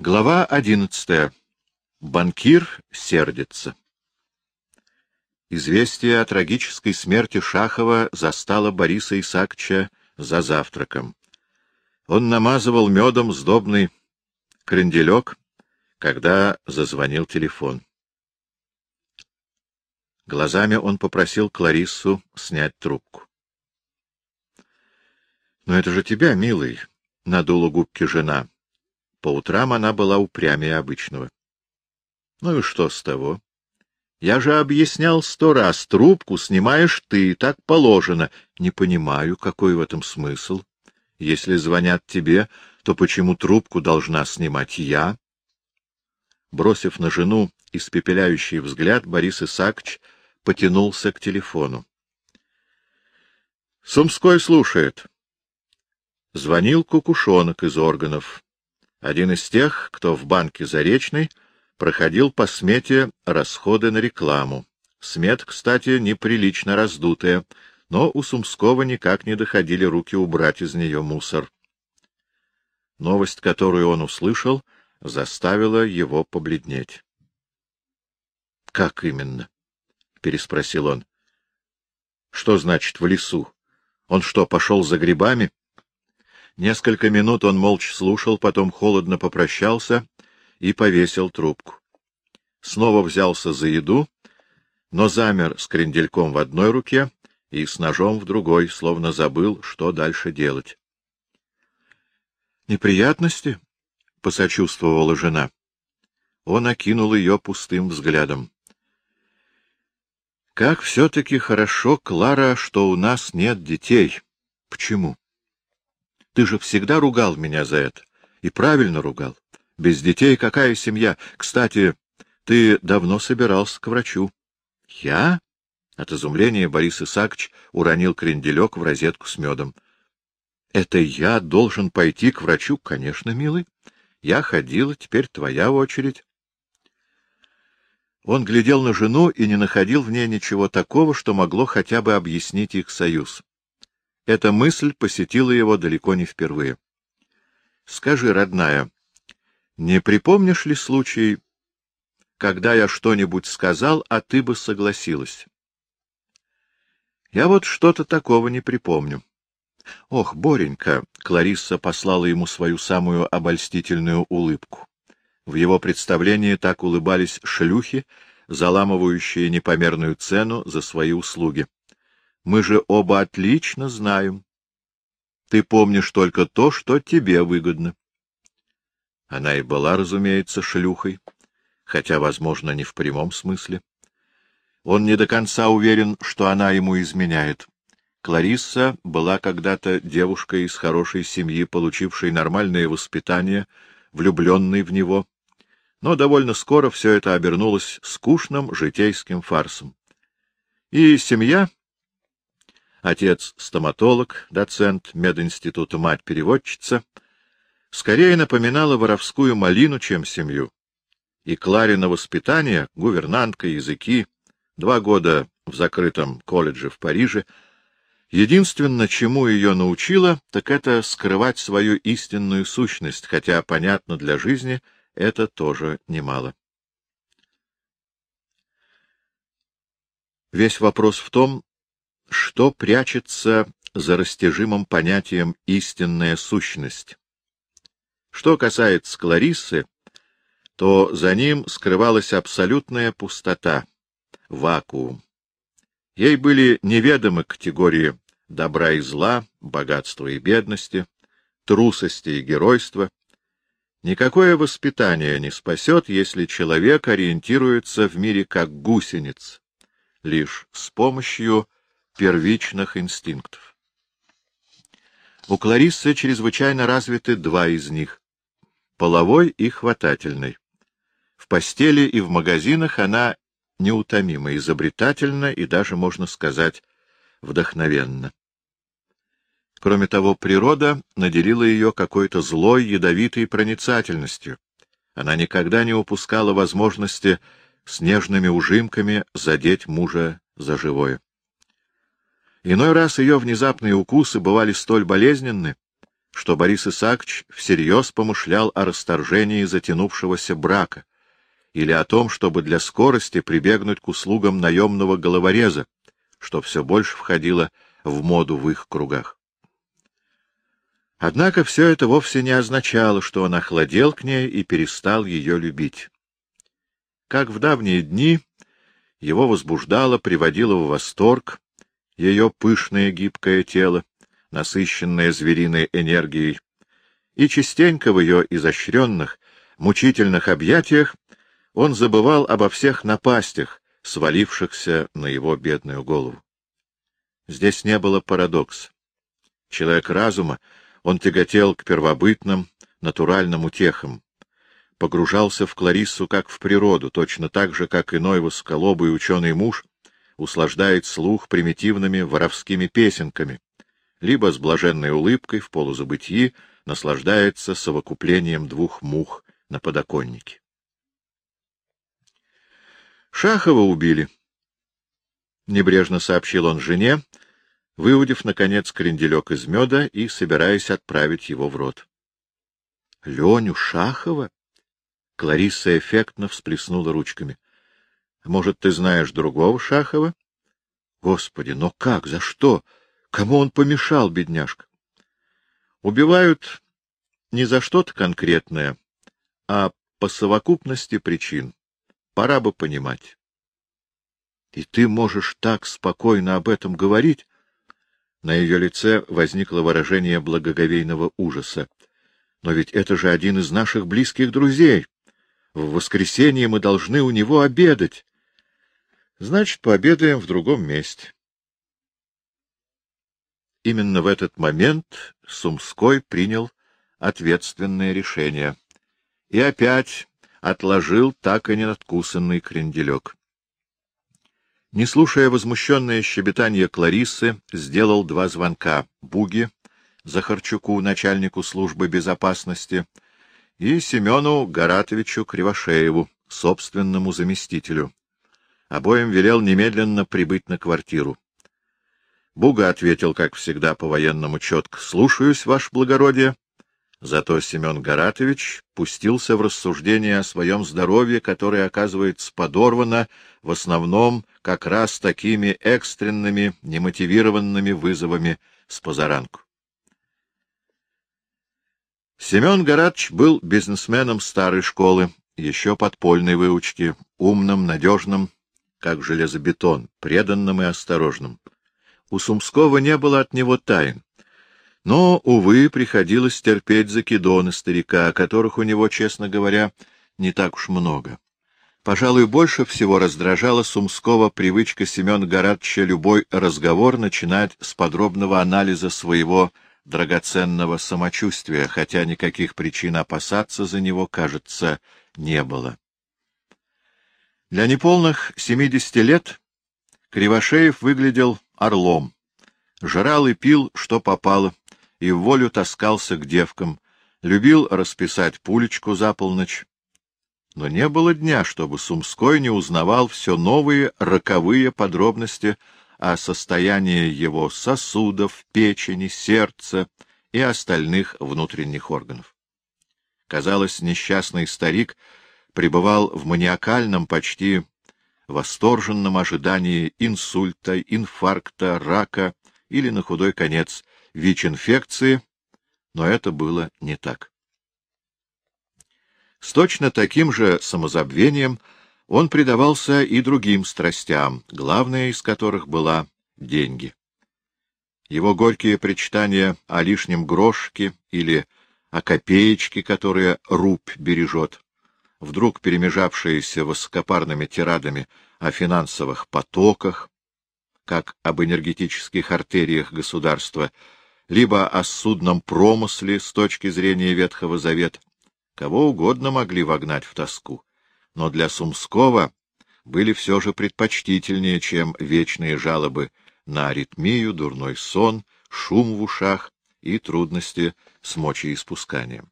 Глава одиннадцатая. Банкир сердится. Известие о трагической смерти Шахова застало Бориса Исаакча за завтраком. Он намазывал медом сдобный кренделек, когда зазвонил телефон. Глазами он попросил Клариссу снять трубку. — Но это же тебя, милый, — надула губки жена. По утрам она была упрямее обычного. — Ну и что с того? Я же объяснял сто раз, трубку снимаешь ты, так положено. Не понимаю, какой в этом смысл. Если звонят тебе, то почему трубку должна снимать я? Бросив на жену испепеляющий взгляд, Борис Исаакович потянулся к телефону. Сумской слушает. Звонил Кукушонок из органов. Один из тех, кто в банке Заречной проходил по смете расходы на рекламу. Смет, кстати, неприлично раздутая, но у Сумского никак не доходили руки убрать из нее мусор. Новость, которую он услышал, заставила его побледнеть. — Как именно? — переспросил он. — Что значит в лесу? Он что, пошел за грибами? Несколько минут он молча слушал, потом холодно попрощался и повесил трубку. Снова взялся за еду, но замер с крендельком в одной руке и с ножом в другой, словно забыл, что дальше делать. — Неприятности? — посочувствовала жена. Он окинул ее пустым взглядом. — Как все-таки хорошо, Клара, что у нас нет детей. — Почему? Ты же всегда ругал меня за это. И правильно ругал. Без детей какая семья? Кстати, ты давно собирался к врачу. Я? От изумления Борис Исаакович уронил кренделек в розетку с медом. — Это я должен пойти к врачу? — Конечно, милый. Я ходила, теперь твоя очередь. Он глядел на жену и не находил в ней ничего такого, что могло хотя бы объяснить их союз. Эта мысль посетила его далеко не впервые. — Скажи, родная, не припомнишь ли случай, когда я что-нибудь сказал, а ты бы согласилась? — Я вот что-то такого не припомню. — Ох, Боренька! — Кларисса послала ему свою самую обольстительную улыбку. В его представлении так улыбались шлюхи, заламывающие непомерную цену за свои услуги. Мы же оба отлично знаем. Ты помнишь только то, что тебе выгодно. Она и была, разумеется, шлюхой, хотя, возможно, не в прямом смысле. Он не до конца уверен, что она ему изменяет. Кларисса была когда-то девушкой из хорошей семьи, получившей нормальное воспитание, влюбленной в него, но довольно скоро все это обернулось скучным житейским фарсом. И семья отец — стоматолог, доцент мединститута, мать — переводчица, скорее напоминала воровскую малину, чем семью. И Кларина воспитание, гувернантка, языки, два года в закрытом колледже в Париже, единственное, чему ее научила, так это скрывать свою истинную сущность, хотя, понятно, для жизни это тоже немало. Весь вопрос в том, что прячется за растяжимым понятием «истинная сущность». Что касается Клариссы, то за ним скрывалась абсолютная пустота, вакуум. Ей были неведомы категории добра и зла, богатства и бедности, трусости и геройства. Никакое воспитание не спасет, если человек ориентируется в мире как гусениц, лишь с помощью первичных инстинктов. У Клариссы чрезвычайно развиты два из них — половой и хватательный. В постели и в магазинах она неутомимо изобретательна и даже, можно сказать, вдохновенна. Кроме того, природа наделила ее какой-то злой, ядовитой проницательностью. Она никогда не упускала возможности с нежными ужимками задеть мужа за живое. Иной раз ее внезапные укусы бывали столь болезненны, что Борис Исаакович всерьез помышлял о расторжении затянувшегося брака или о том, чтобы для скорости прибегнуть к услугам наемного головореза, что все больше входило в моду в их кругах. Однако все это вовсе не означало, что он охладел к ней и перестал ее любить. Как в давние дни, его возбуждало, приводило в восторг ее пышное гибкое тело, насыщенное звериной энергией, и частенько в ее изощренных, мучительных объятиях он забывал обо всех напастях, свалившихся на его бедную голову. Здесь не было парадокса. Человек разума, он тяготел к первобытным, натуральным утехам, погружался в Клариссу как в природу, точно так же, как иной восколобый ученый муж услаждает слух примитивными воровскими песенками, либо с блаженной улыбкой в полузабытии наслаждается совокуплением двух мух на подоконнике. Шахова убили. Небрежно сообщил он жене, выудив, наконец, кренделек из меда и собираясь отправить его в рот. — Леню Шахова? Кларисса эффектно всплеснула ручками. — Может, ты знаешь другого Шахова? — Господи, но как, за что? Кому он помешал, бедняжка? — Убивают не за что-то конкретное, а по совокупности причин. Пора бы понимать. — И ты можешь так спокойно об этом говорить? На ее лице возникло выражение благоговейного ужаса. — Но ведь это же один из наших близких друзей. В воскресенье мы должны у него обедать. — Значит, пообедаем в другом месте. Именно в этот момент Сумской принял ответственное решение и опять отложил так и не надкусанный кренделек. Не слушая возмущенное щебетание Клариссы, сделал два звонка Буге, Захарчуку, начальнику службы безопасности, и Семену Гаратовичу Кривошееву, собственному заместителю. Обоим велел немедленно прибыть на квартиру. Буга ответил, как всегда, по-военному четко, — Слушаюсь, ваше благородие. Зато Семен Гаратович пустился в рассуждение о своем здоровье, которое, оказывается, подорвано в основном как раз такими экстренными, немотивированными вызовами с позаранку. Семен Гаратович был бизнесменом старой школы, еще подпольной выучки, умным, надежным, как железобетон, преданным и осторожным. У Сумского не было от него тайн. Но, увы, приходилось терпеть закидоны старика, которых у него, честно говоря, не так уж много. Пожалуй, больше всего раздражала Сумского привычка Семена Горадча любой разговор начинать с подробного анализа своего драгоценного самочувствия, хотя никаких причин опасаться за него, кажется, не было. Для неполных семидесяти лет Кривошеев выглядел орлом, жрал и пил, что попало, и в волю таскался к девкам, любил расписать пулечку за полночь. Но не было дня, чтобы Сумской не узнавал все новые роковые подробности о состоянии его сосудов, печени, сердца и остальных внутренних органов. Казалось, несчастный старик пребывал в маниакальном, почти восторженном ожидании инсульта, инфаркта, рака или, на худой конец, ВИЧ-инфекции, но это было не так. С точно таким же самозабвением он предавался и другим страстям, главная из которых была деньги. Его горькие причитания о лишнем грошке или о копеечке, которые рубь бережет, вдруг перемежавшиеся высокопарными тирадами о финансовых потоках, как об энергетических артериях государства, либо о судном промысле с точки зрения Ветхого Завета, кого угодно могли вогнать в тоску, но для Сумского были все же предпочтительнее, чем вечные жалобы на аритмию, дурной сон, шум в ушах и трудности с мочеиспусканием.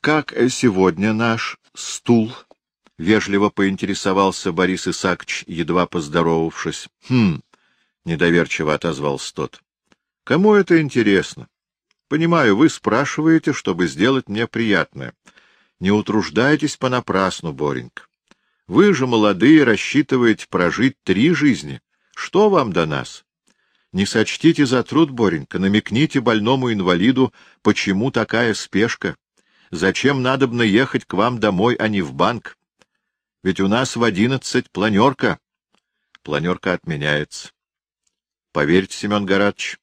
«Как сегодня наш стул?» — вежливо поинтересовался Борис Исаакович, едва поздоровавшись. — Хм, — недоверчиво отозвался тот. Кому это интересно? Понимаю, вы спрашиваете, чтобы сделать мне приятное. Не утруждайтесь понапрасну, Боренька. Вы же молодые рассчитываете прожить три жизни. Что вам до нас? Не сочтите за труд, Боренька, намекните больному инвалиду, почему такая спешка. Зачем надобно ехать к вам домой, а не в банк? Ведь у нас в одиннадцать планерка. Планерка отменяется. Поверьте, Семен Горадович,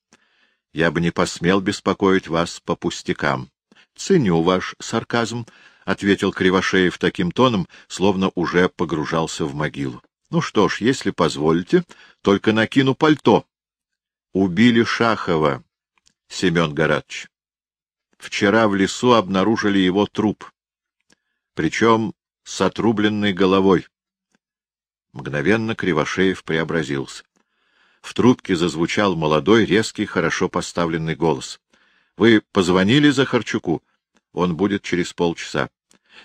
я бы не посмел беспокоить вас по пустякам. Ценю ваш сарказм, — ответил Кривошеев таким тоном, словно уже погружался в могилу. — Ну что ж, если позволите, только накину пальто. Убили Шахова, Семен Горадович. Вчера в лесу обнаружили его труп, причем с отрубленной головой. Мгновенно Кривошеев преобразился. В трубке зазвучал молодой, резкий, хорошо поставленный голос. — Вы позвонили Захарчуку? Он будет через полчаса.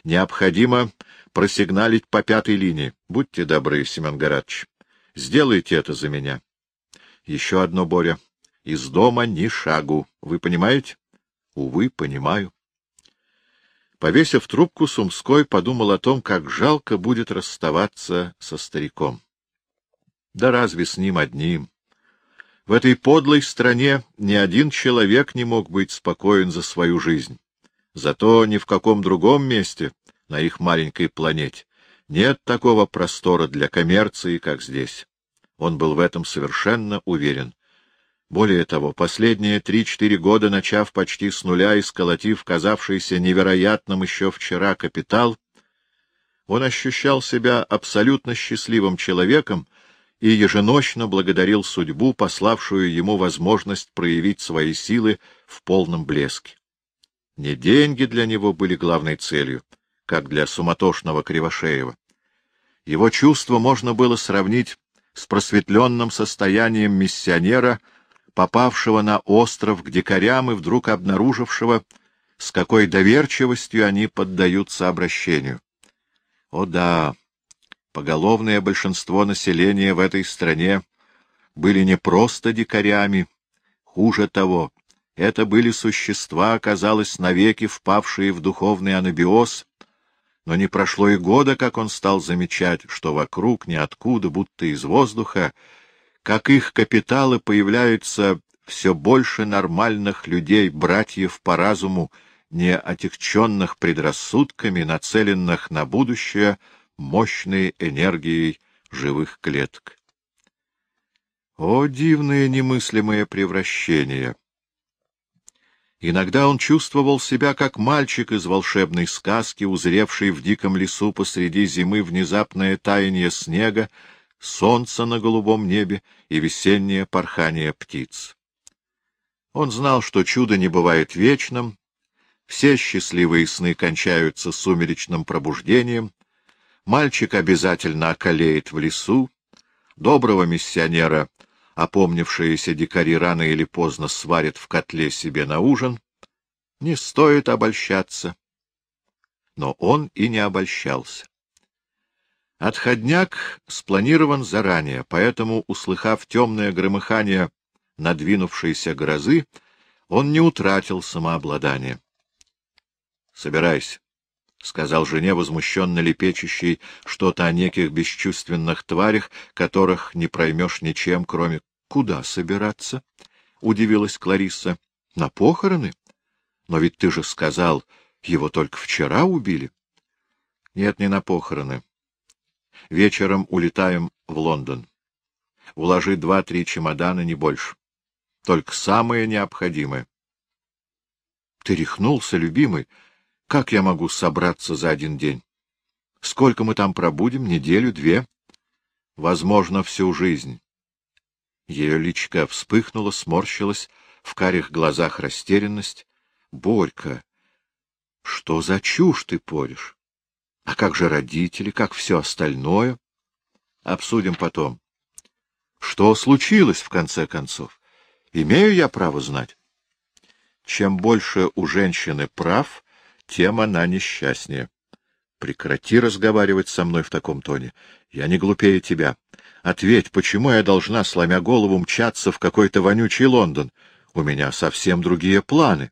Необходимо просигналить по пятой линии. Будьте добры, Семен Горадович. Сделайте это за меня. Еще одно, Боря. Из дома ни шагу. Вы понимаете? Увы, понимаю. Повесив трубку, Сумской подумал о том, как жалко будет расставаться со стариком. Да разве с ним одним? В этой подлой стране ни один человек не мог быть спокоен за свою жизнь. Зато ни в каком другом месте, на их маленькой планете, нет такого простора для коммерции, как здесь. Он был в этом совершенно уверен. Более того, последние три-четыре года, начав почти с нуля и сколотив казавшийся невероятным еще вчера капитал, он ощущал себя абсолютно счастливым человеком и еженочно благодарил судьбу, пославшую ему возможность проявить свои силы в полном блеске. Не деньги для него были главной целью, как для суматошного Кривошеева. Его чувство можно было сравнить с просветленным состоянием миссионера, попавшего на остров к дикарям и вдруг обнаружившего, с какой доверчивостью они поддаются обращению. О да, поголовное большинство населения в этой стране были не просто дикарями, хуже того, это были существа, казалось, навеки впавшие в духовный анабиоз, но не прошло и года, как он стал замечать, что вокруг, ниоткуда, будто из воздуха, как их капиталы появляются все больше нормальных людей, братьев по разуму, не отягченных предрассудками, нацеленных на будущее мощной энергией живых клеток. О, дивное немыслимое превращение! Иногда он чувствовал себя как мальчик из волшебной сказки, узревший в диком лесу посреди зимы внезапное таяние снега, солнце на голубом небе и весеннее порхание птиц. Он знал, что чудо не бывает вечным, все счастливые сны кончаются сумеречным пробуждением, мальчик обязательно околеет в лесу, доброго миссионера опомнившиеся дикари рано или поздно сварят в котле себе на ужин. Не стоит обольщаться. Но он и не обольщался. Отходняк спланирован заранее, поэтому, услыхав темное громыхание надвинувшейся грозы, он не утратил самообладание. — Собирайся, — сказал жене, возмущенно лепечущий что-то о неких бесчувственных тварях, которых не проймешь ничем, кроме Куда собираться? — удивилась Кларисса. — На похороны? Но ведь ты же сказал, его только вчера убили. — Нет, не на похороны. Вечером улетаем в Лондон. Уложи два-три чемодана, не больше. Только самое необходимое. — Ты рехнулся, любимый. Как я могу собраться за один день? Сколько мы там пробудем? Неделю, две? Возможно, всю жизнь. Ее личка вспыхнула, сморщилась, в карих глазах растерянность. — Борька, что за чушь ты поришь? А как же родители, как все остальное? Обсудим потом. Что случилось, в конце концов? Имею я право знать? Чем больше у женщины прав, тем она несчастнее. Прекрати разговаривать со мной в таком тоне. Я не глупее тебя. Ответь, почему я должна, сломя голову, мчаться в какой-то вонючий Лондон? У меня совсем другие планы.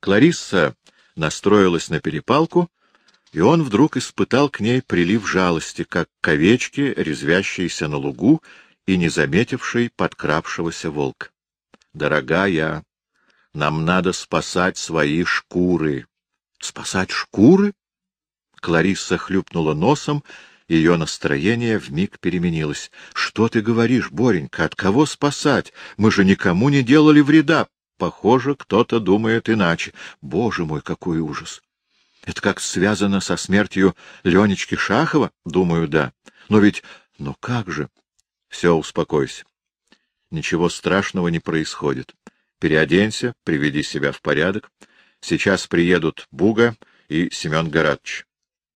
Кларисса настроилась на перепалку, и он вдруг испытал к ней прилив жалости, как к овечке, резвящейся на лугу и не заметившей подкравшегося волка. — Дорогая, нам надо спасать свои шкуры. — Спасать шкуры? Кларисса хлюпнула носом, ее настроение вмиг переменилось. — Что ты говоришь, Боренька, от кого спасать? Мы же никому не делали вреда. Похоже, кто-то думает иначе. Боже мой, какой ужас! Это как связано со смертью Ленечки Шахова? Думаю, да. Но ведь... Ну как же? Все, успокойся. Ничего страшного не происходит. Переоденься, приведи себя в порядок. Сейчас приедут Буга и Семен Горадович.